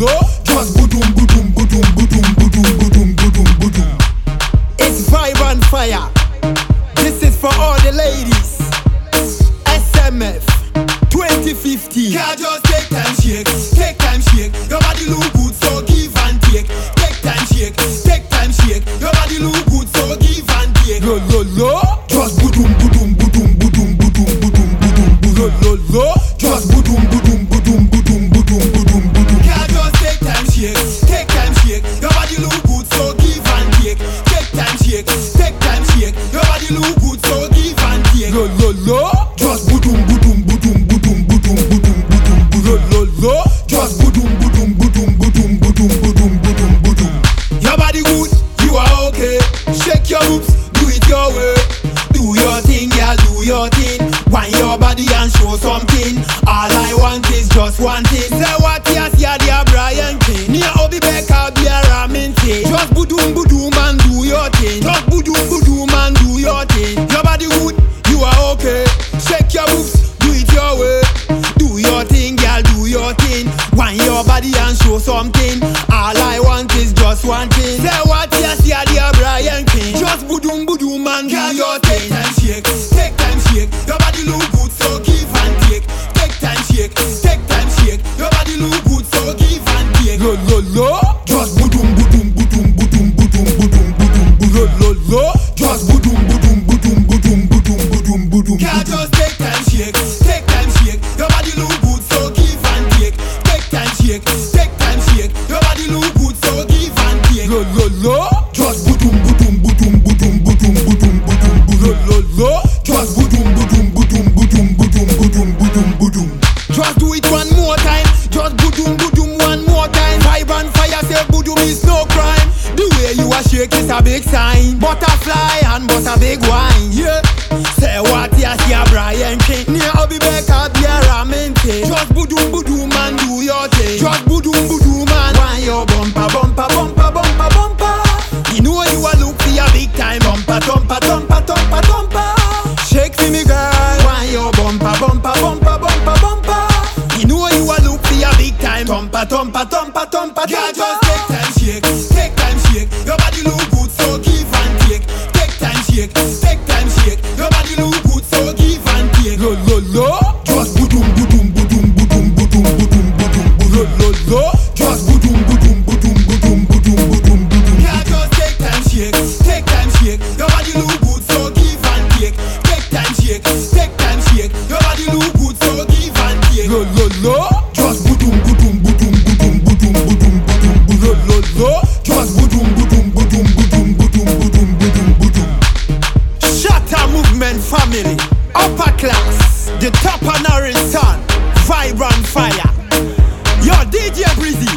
go. Just boom boom. Look good, so give and take. Lo lo lo. Just boom boom boom boom boom boom boom boom. Lo lo lo. Just boom boom boom boom boom boom boom boom. Your body good, you are okay. Shake your boobs, do it your way. Do your thing, girl, do your thing. Wind your body and show something. All I want is just one thing. Say Wind your body and show something. All I want is just one thing. Say what you see, dear Brian King. Just boom boom man, do your thing. Take time shake, take time shake. Your body look good, so give and take. Take time shake, take time shake. Your body look good, so give and take. Lo lo lo. Just boom boom boom boom boom boom boom boom. Lo lo lo. Just boom boom boom boom boom boom boom. Can't just Lo. Just boom boom boom boom boom boom boom. Just do it one more time. Just boom boom one more time. Vibe and fire say boom is no crime. The way you are shake is a big sign. Butterfly and but a big wine. Yeah. Say what see a Brian King. Near Obi Becca thumper thumper thumper. Girl just take time shake, take time shake. Your body look good so give and take. Take time shake, take time shake. Your body look good so give and take. Lo lo lo. Just boom boom boom boom boom boom boom boom. Lo lo lo. Just boom boom boom boom boom boom boom. Girl just take time shake, take time shake. Your body look good so give and take. Take time shake, take time shake. Your body look family, upper class, the top orange sun, vibrant fire. Yo, DJ Breezy,